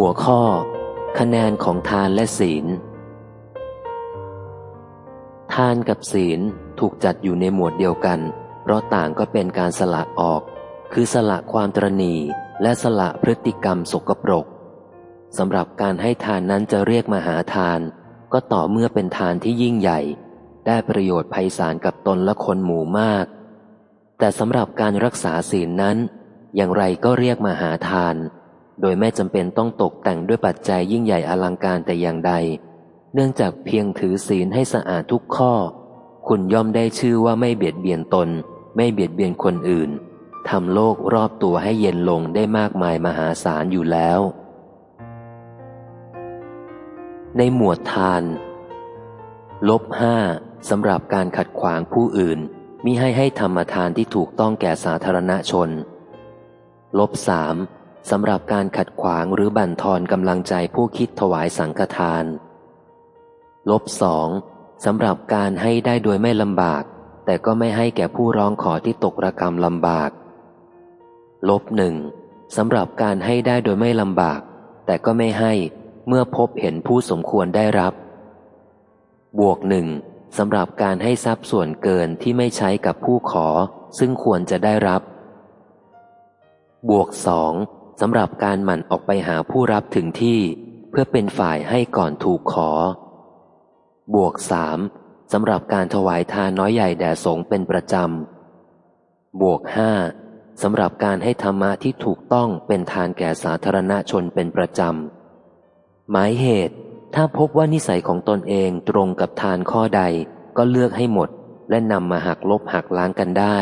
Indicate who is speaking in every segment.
Speaker 1: หัวข้อ คะแนนของทานและศีล ทานกับศีลถูกจัดอยู่ในหมวดเดียวกัน เพราะต่างก็เป็นการสละออก คือสละความตรณีและสละพฤติกรรมสกปรกสำหรับการให้ทานนั้นจะเรียกมหาทาน ก็ต่อเมื่อเป็นทานที่ยิ่งใหญ่ ได้ประโยชน์ภัยสารกับตนและคนหมู่มาก แต่สำหรับการรักษาศีลนั้น อย่างไรก็เรียกมหาทาน โดยไม่จำเป็นต้องตกแต่งด้วยปัจจัยยิ่งใหญ่อลังการแต่อย่างใด เนื่องจากเพียงถือศีลให้สะอาดทุกข้อ คุณย่อมได้ชื่อว่าไม่เบียดเบียนตน ไม่เบียดเบียนคนอื่นทำโลกรอบตัวให้เย็นลงได้มากมายมหาศาลอยู่แล้ว ในหมวดทาน ลบห้าสำหรับการขัดขวางผู้อื่นมิให้ให้ธรรมทานที่ถูกต้องแก่สาธารณชน ลบสาม สำหรับการขัดขวางหรือบั่นทอนกำลังใจผู้คิดถวายสังฆทาน ลบสองสำหรับการให้ได้โดยไม่ลำบาก แต่ก็ไม่ให้แก่ผู้ร้องขอที่ตกระกรรมลำบาก ลบหนึ่งสำหรับการให้ได้โดยไม่ลำบาก แต่ก็ไม่ให้เมื่อพบเห็นผู้สมควรได้รับ บวกหนึ่งสำหรับการให้ทรัพย์ส่วนเกินที่ไม่ใช้กับผู้ขอ ซึ่งควรจะได้รับ บวกสอง สำหรับการหมั่นออกไปหาผู้รับถึงที่ เพื่อเป็นฝ่ายให้ก่อนถูกขอ บวกสามสำหรับการถวายทานน้อยใหญ่แด่สงเป็นประจำ บวกห้าสำหรับการให้ธรรมะที่ถูกต้องเป็นทานแก่สาธารณชนเป็นประจำ หมายเหตุ ถ้าพบว่านิสัยของตนเองตรงกับทานข้อใดก็เลือกให้หมด และนำมาหักลบหักล้างกันได้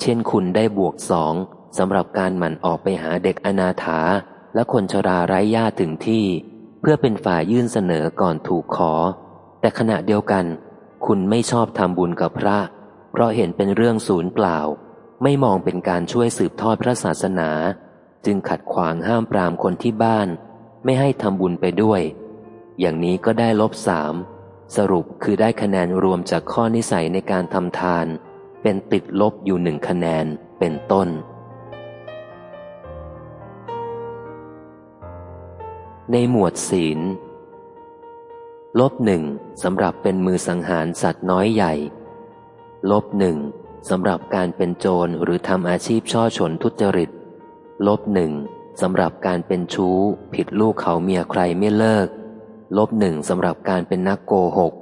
Speaker 1: เช่นคุณได้บวกสอง สำหรับการหมั่นออกไปหาเด็กอนาถา และคนชราไร้ญาติถึงที่ เพื่อเป็นฝ่ายยื่นเสนอก่อนถูกขอ แต่ขณะเดียวกัน คุณไม่ชอบทำบุญกับพระ เพราะเห็นเป็นเรื่องศูนย์เปล่า ไม่มองเป็นการช่วยสืบทอดพระศาสนา จึงขัดขวางห้ามปรามคนที่บ้าน ไม่ให้ทำบุญไปด้วย อย่างนี้ก็ได้ลบสามสรุปคือได้คะแนนรวมจากข้อนิสัยในการทำทาน เป็นติดลบอยู่หนึ่งคะแนนเป็นต้น ในหมวดศีล ลบหนึ่งสำหรับเป็นมือสังหารสัตว์น้อยใหญ่ ลบหนึ่งสำหรับการเป็นโจรหรือทำอาชีพช่อชนทุจริต ลบหนึ่งสำหรับการเป็นชู้ ผิดลูกเขาเมียใครไม่เลิก ลบหนึ่งสำหรับการเป็นนักโกหก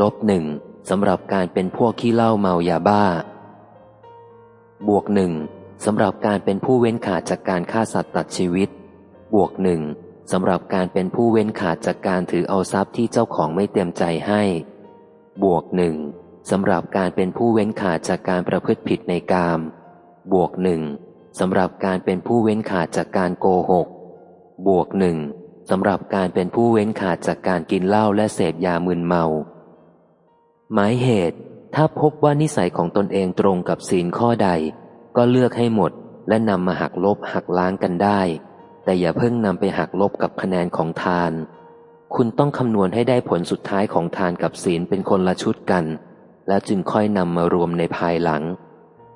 Speaker 1: ลบหนึ่งสำหรับการเป็นพวกขี้เล้าเมายาบ้า บวกหนึ่งสำหรับการเป็นผู้เว้นขาดจากการฆ่าสัตว์ตัดชีวิต บวกหนึ่ง สำหรับการเป็นผู้เว้นขาดจากการถือเอาทรัพย์ที่เจ้าของไม่เต็มใจให้ บวกหนึ่งสำหรับการเป็นผู้เว้นขาดจากการประพฤติผิดในกาม บวกหนึ่งสำหรับการเป็นผู้เว้นขาดจากการโกหก บวกหนึ่งสำหรับการเป็นผู้เว้นขาดจากการกินเหล้าและเสพยามึนเมา หมายเหตุ ถ้าพบว่านิสัยของตนเองตรงกับศีลข้อใด ก็เลือกให้หมดและนำมาหักลบหักล้างกันได้ แต่อย่าเพิ่งนำไปหักลบกับคะแนนของทาน คุณต้องคำนวณให้ได้ผลสุดท้ายของทานกับศีลเป็นคนละชุดกัน แล้วจึงค่อยนำมารวมในภายหลัง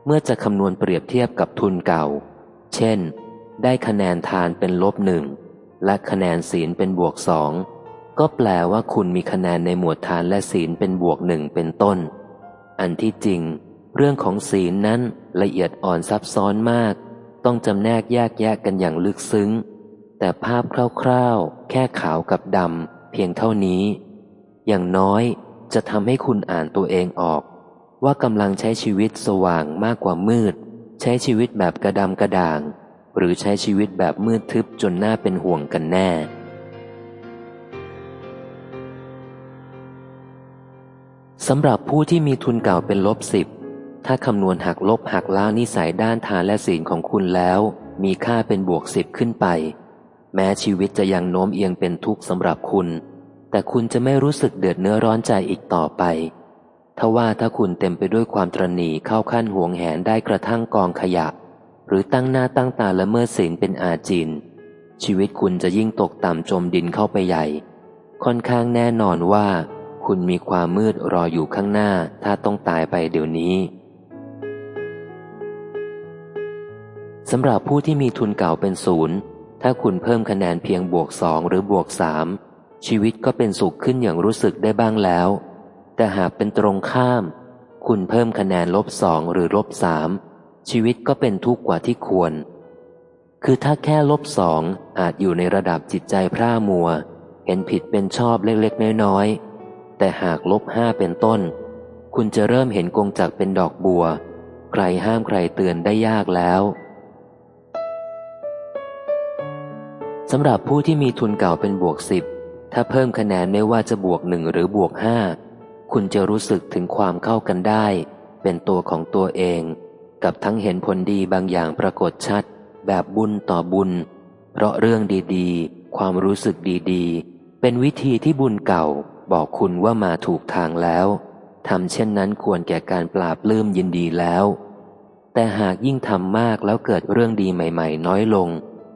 Speaker 1: เมื่อจะคำนวณเปรียบเทียบกับทุนเก่า เช่น ได้คะแนนทานเป็นลบหนึ่งและคะแนนศีลเป็นบวกสองก็แปลว่าคุณมีคะแนนในหมวดทานและศีลเป็นบวกหนึ่งเป็นต้น อันที่จริง เรื่องของศีลนั้นละเอียดอ่อนซับซ้อนมาก ต้องจำแนกแยกแยกกันอย่างลึกซึ้ง แต่ภาพคร่าวๆ แค่ขาวกับดำเพียงเท่านี้ อย่างน้อยจะทำให้คุณอ่านตัวเองออก ว่ากำลังใช้ชีวิตสว่างมากกว่ามืด ใช้ชีวิตแบบกระดำกระด่าง หรือใช้ชีวิตแบบมืดทึบจนน่าเป็นห่วงกันแน่สำหรับผู้ที่มีทุนเก่าเป็นลบสิบ ถ้าคำนวณหักลบหักล้างนิสัยด้านทานและศีลของคุณแล้ว มีค่าเป็นบวกสิบขึ้นไป แม้ชีวิตจะยังโน้มเอียงเป็นทุกข์สำหรับคุณ แต่คุณจะไม่รู้สึกเดือดเนื้อร้อนใจอีกต่อไปทว่าถ้าคุณเต็มไปด้วยความตรณีเข้าขั้นห่วงแหนได้กระทั่งกองขยะ หรือตั้งหน้าตั้งตาละเมิดศีลเป็นอาจิน ชีวิตคุณจะยิ่งตกต่ำจมดินเข้าไปใหญ่ ค่อนข้างแน่นอนว่า คุณมีความมืดรออยู่ข้างหน้าถ้าต้องตายไปเดี๋ยวนี้ สำหรับผู้ที่มีทุนเก่าเป็นศูนย์ถ้าคุณเพิ่มคะแนนเพียงบวกสองหรือบวกสามชีวิตก็เป็นสุขขึ้นอย่างรู้สึกได้บ้างแล้ว แต่หากเป็นตรงข้าม คุณเพิ่มคะแนนลบสองหรือลบสามชีวิตก็เป็นทุกข์กว่าที่ควร คือถ้าแค่ลบสองอาจอยู่ในระดับจิตใจพร่ามัว เห็นผิดเป็นชอบเล็กๆ น้อยๆ แต่หากลบห้าเป็นต้น คุณจะเริ่มเห็นกงจักเป็นดอกบัว ใครห้ามใครเตือนได้ยากแล้ว สำหรับผู้ที่มีทุนเก่าเป็นบวกสิบถ้าเพิ่มคะแนนไม่ว่าจะบวกหนึ่งหรือบวกห้าคุณจะรู้สึกถึงความเข้ากันได้ เป็นตัวของตัวเอง กับทั้งเห็นผลดีบางอย่างปรากฏชัด แบบบุญต่อบุญ เพราะเรื่องดีๆ ความรู้สึกดีๆ เป็นวิธีที่บุญเก่าบอกคุณว่ามาถูกทางแล้วทำเช่นนั้นควรแก่การปราบลื้มยินดีแล้ว แต่หากยิ่งทำมากแล้วเกิดเรื่องดีใหม่ ๆ น้อยลง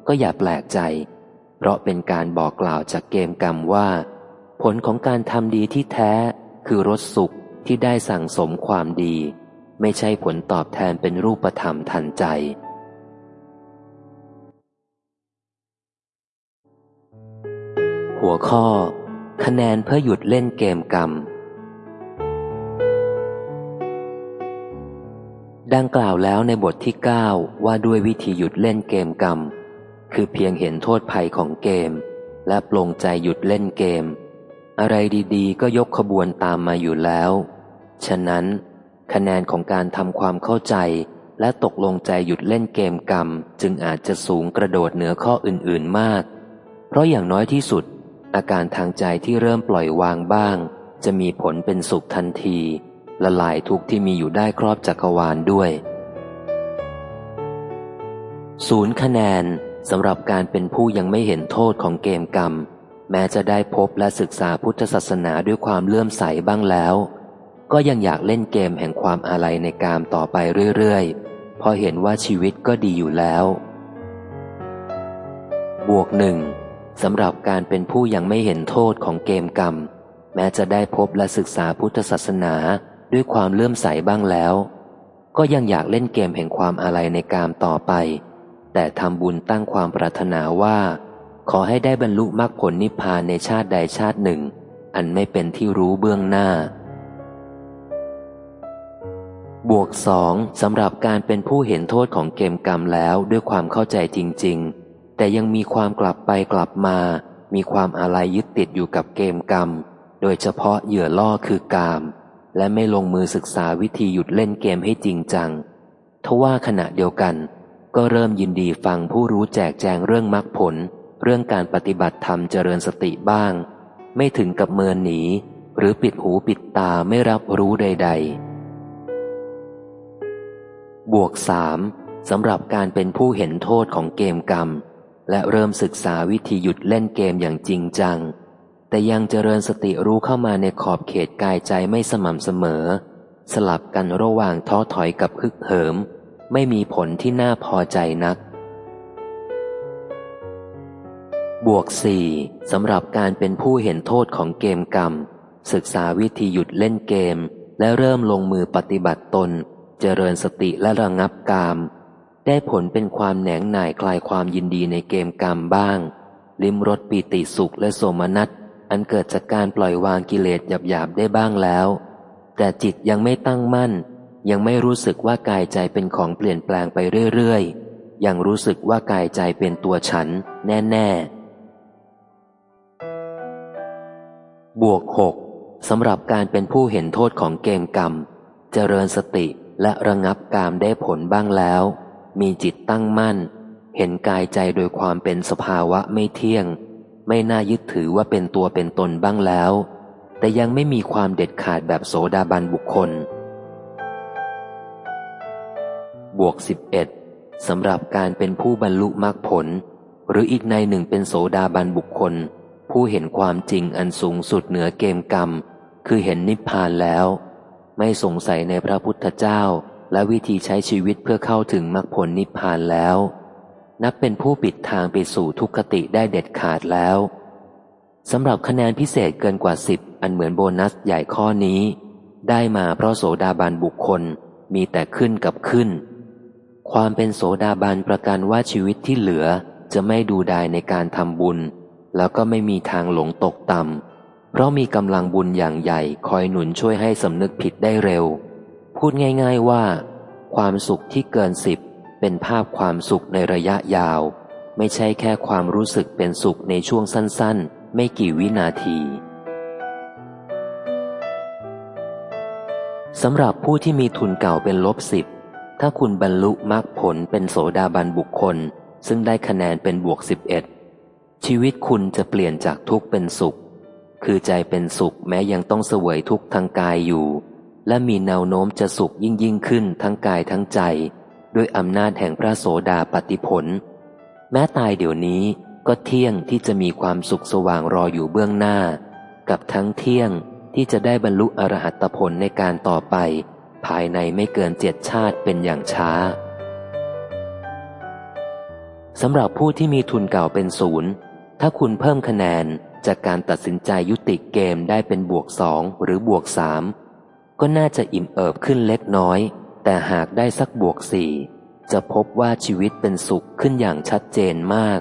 Speaker 1: ก็อย่าแปลกใจ ราะเป็นการบอกกล่าวจากเกมกรรมว่า ผลของการทำดีที่แท้คือรสสุขที่ได้สั่งสมความดี ไม่ใช่ผลตอบแทนเป็นรูปธรรมทันใจ หัวข้อ คะแนนเพื่อหยุดเล่นเกมกรรม ดังกล่าวแล้วในบทที่ 9 ว่าด้วยวิธีหยุดเล่นเกมกรรม คือเพียงเห็นโทษภัยของเกม และปลงใจหยุดเล่นเกม อะไรดีๆ ก็ยกขบวนตามมาอยู่แล้ว ฉะนั้น คะแนนของการทำความเข้าใจและตกลงใจหยุดเล่นเกมกรรม จึงอาจจะสูงกระโดดเหนือข้ออื่นๆมาก เพราะอย่างน้อยที่สุด อาการทางใจที่เริ่มปล่อยวางบ้าง จะมีผลเป็นสุขทันที ละลายทุกที่มีอยู่ได้ครอบจักรวาลด้วยศูนย์คะแนน สำหรับการเป็นผู้ยังไม่เห็นโทษของเกมกรรม แม้จะได้พบและศึกษาพุทธศาสนาด้วยความเลื่อมใสบ้างแล้ว ก็ยังอยากเล่นเกมแห่งความอาลัยในกามต่อไปเรื่อยๆ พอเห็นว่าชีวิตก็ดีอยู่แล้ว บวกหนึ่งสำหรับการเป็นผู้ยังไม่เห็นโทษของเกมกรรม แม้จะได้พบและศึกษาพุทธศาสนาด้วยความเลื่อมใสบ้างแล้ว ก็ยังอยากเล่นเกมแห่งความอาลัยในกามต่อไป แต่ทำบุญตั้งความปรารถนาว่า ขอให้ได้บรรลุมรรคผลนิพพานในชาติใดชาติหนึ่ง อันไม่เป็นที่รู้เบื้องหน้า บวกสองสำหรับการเป็นผู้เห็นโทษของเกมกรรมแล้วด้วยความเข้าใจจริง ๆ แต่ยังมีความกลับไปกลับมา มีความอะไรยึดติดอยู่กับเกมกรรม โดยเฉพาะเหยื่อล่อคือกาม และไม่ลงมือศึกษาวิธีหยุดเล่นเกมให้จริงจังทว่าขณะเดียวกัน ก็เริ่มยินดีฟังผู้รู้แจกแจงเรื่องมรรคผล เรื่องการปฏิบัติธรรมเจริญสติบ้าง ไม่ถึงกับเมินหนี หรือปิดหูปิดตาไม่รับรู้ใด ๆ บวกสามสำหรับการเป็นผู้เห็นโทษของเกมกรรม และเริ่มศึกษาวิธีหยุดเล่นเกมอย่างจริงจัง แต่ยังเจริญสติรู้เข้ามาในขอบเขตกายใจไม่สม่ำเสมอ สลับกันระหว่างท้อถอยกับฮึกเหิม ไม่มีผลที่น่าพอใจนัก บวกสี่สำหรับการเป็นผู้เห็นโทษของเกมกรรม ศึกษาวิธีหยุดเล่นเกม และเริ่มลงมือปฏิบัติตน เจริญสติและระงับกาม ได้ผลเป็นความแหนงหน่ายคลายความยินดีในเกมกรรมบ้าง ลิมรสปีติสุขและโสมนัสอันเกิดจากการปล่อยวางกิเลสหยาบๆได้บ้างแล้ว แต่จิตยังไม่ตั้งมั่น ยังไม่รู้สึกว่ากายใจเป็นของเปลี่ยนแปลงไปเรื่อยๆ ยังรู้สึกว่ากายใจเป็นตัวฉันแน่ๆ บวกหกสำหรับการเป็นผู้เห็นโทษของเกมกรรม เจริญสติและระงับกามได้ผลบ้างแล้ว มีจิตตั้งมั่น เห็นกายใจโดยความเป็นสภาวะไม่เที่ยง ไม่น่ายึดถือว่าเป็นตัวเป็นตนบ้างแล้ว แต่ยังไม่มีความเด็ดขาดแบบโสดาบันบุคคล บวกสิบเอ็ดสำหรับการเป็นผู้บรรลุมรรคผล หรืออีกในหนึ่งเป็นโสดาบันบุคคล ผู้เห็นความจริงอันสูงสุดเหนือเกมกรรม คือเห็นนิพพานแล้ว ไม่สงสัยในพระพุทธเจ้า และวิธีใช้ชีวิตเพื่อเข้าถึงมรรคผลนิพพานแล้ว นับเป็นผู้ปิดทางไปสู่ทุกขติได้เด็ดขาดแล้วสำหรับคะแนนพิเศษเกินกว่าสิบอันเหมือนโบนัสใหญ่ข้อนี้ ได้มาเพราะโสดาบันบุคคลมีแต่ขึ้นกับขึ้น ความเป็นโสดาบันประกันว่าชีวิตที่เหลือจะไม่ดูดายในการทำบุญ แล้วก็ไม่มีทางหลงตกต่ำเพราะมีกำลังบุญอย่างใหญ่คอยหนุนช่วยให้สำนึกผิดได้เร็ว พูดง่ายๆว่า ความสุขที่เกินสิบเป็นภาพความสุขในระยะยาว ไม่ใช่แค่ความรู้สึกเป็นสุขในช่วงสั้นๆ ไม่กี่วินาทีสำหรับผู้ที่มีทุนเก่าเป็นลบสิบ ถ้าคุณบรรลุมรรคผลเป็นโสดาบันบุคคล ซึ่งได้คะแนนเป็นบวกสิบเอ็ดชีวิตคุณจะเปลี่ยนจากทุกข์เป็นสุข คือใจเป็นสุขแม้ยังต้องเสวยทุกข์ทางกายอยู่ และมีแนวโน้มจะสุขยิ่งยิ่งขึ้นทั้งกายทั้งใจ ด้วยอำนาจแห่งพระโสดาปฏิผล แม้ตายเดี๋ยวนี้ก็เที่ยงที่จะมีความสุขสว่างรออยู่เบื้องหน้า กับทั้งเที่ยงที่จะได้บรรลุอรหัตผลในการต่อไป ภายในไม่เกินเจ็ดชาติเป็นอย่างช้าสำหรับผู้ที่มีทุนเก่าเป็นศูนย์ ถ้าคุณเพิ่มคะแนนจากการตัดสินใจยุติเกมได้เป็นบวกสองหรือบวกสามก็น่าจะอิ่มเอิบขึ้นเล็กน้อย แต่หากได้สักบวกสี่จะพบว่าชีวิตเป็นสุขขึ้นอย่างชัดเจนมาก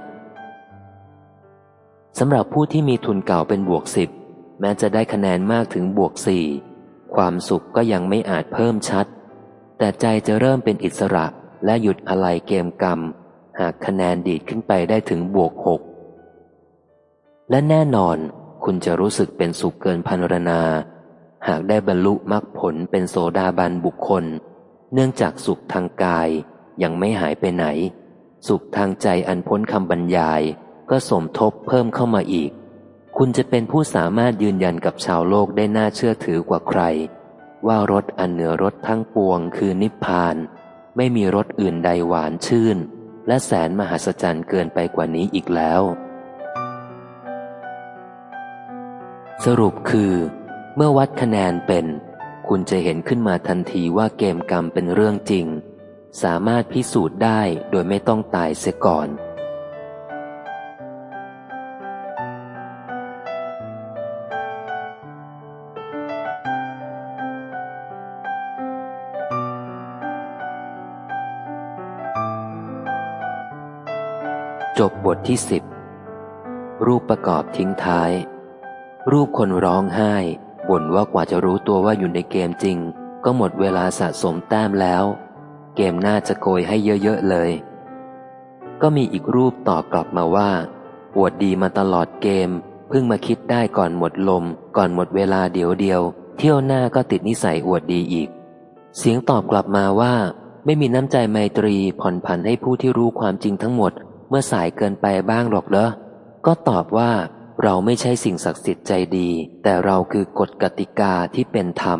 Speaker 1: สำหรับผู้ที่มีทุนเก่าเป็นบวกสิบแม้จะได้คะแนนมากถึงบวกสี่ ความสุขก็ยังไม่อาจเพิ่มชัด แต่ใจจะเริ่มเป็นอิสระและหยุดอะไรเกมกรรม หากคะแนนดีดขึ้นไปได้ถึงบวกหกและแน่นอนคุณจะรู้สึกเป็นสุขเกินพันรนา หากได้บรรลุมรรคผลเป็นโสดาบันบุคคล เนื่องจากสุขทางกายยังไม่หายไปไหน สุขทางใจอันพ้นคำบรรยายก็สมทบเพิ่มเข้ามาอีก คุณจะเป็นผู้สามารถยืนยันกับชาวโลกได้น่าเชื่อถือกว่าใคร ว่ารถอันเหนือรถทั้งปวงคือนิพพาน ไม่มีรถอื่นใดหวานชื่น และแสนมหัศจรรย์เกินไปกว่านี้อีกแล้ว สรุปคือ เมื่อวัดคะแนนเป็น คุณจะเห็นขึ้นมาทันทีว่าเกมกรรมเป็นเรื่องจริง สามารถพิสูจน์ได้โดยไม่ต้องตายเสียก่อน จบบทที่สิบรูปประกอบทิ้งท้าย รูปคนร้องไห้บ่นว่ากว่าจะรู้ตัวว่าอยู่ในเกมจริง ก็หมดเวลาสะสมแต้มแล้ว เกมน่าจะโกยให้เยอะ ๆ เลย ก็มีอีกรูปตอบกลับมาว่าปวดดีมาตลอดเกม เพิ่งมาคิดได้ก่อนหมดลม ก่อนหมดเวลาเดียวเดียว เที่ยวหน้าก็ติดนิสัยอวดดีอีก เสียงตอบกลับมาว่า ไม่มีน้ำใจไมตรีผ่อนผันให้ผู้ที่รู้ความจริงทั้งหมด มื่อสายเกินไปบ้างหรอกเหรอ ก็ตอบว่าเราไม่ใช่สิ่งศักดิ์สิทธิ์ใจดี แต่เราคือกฎกติกาที่เป็นธรรม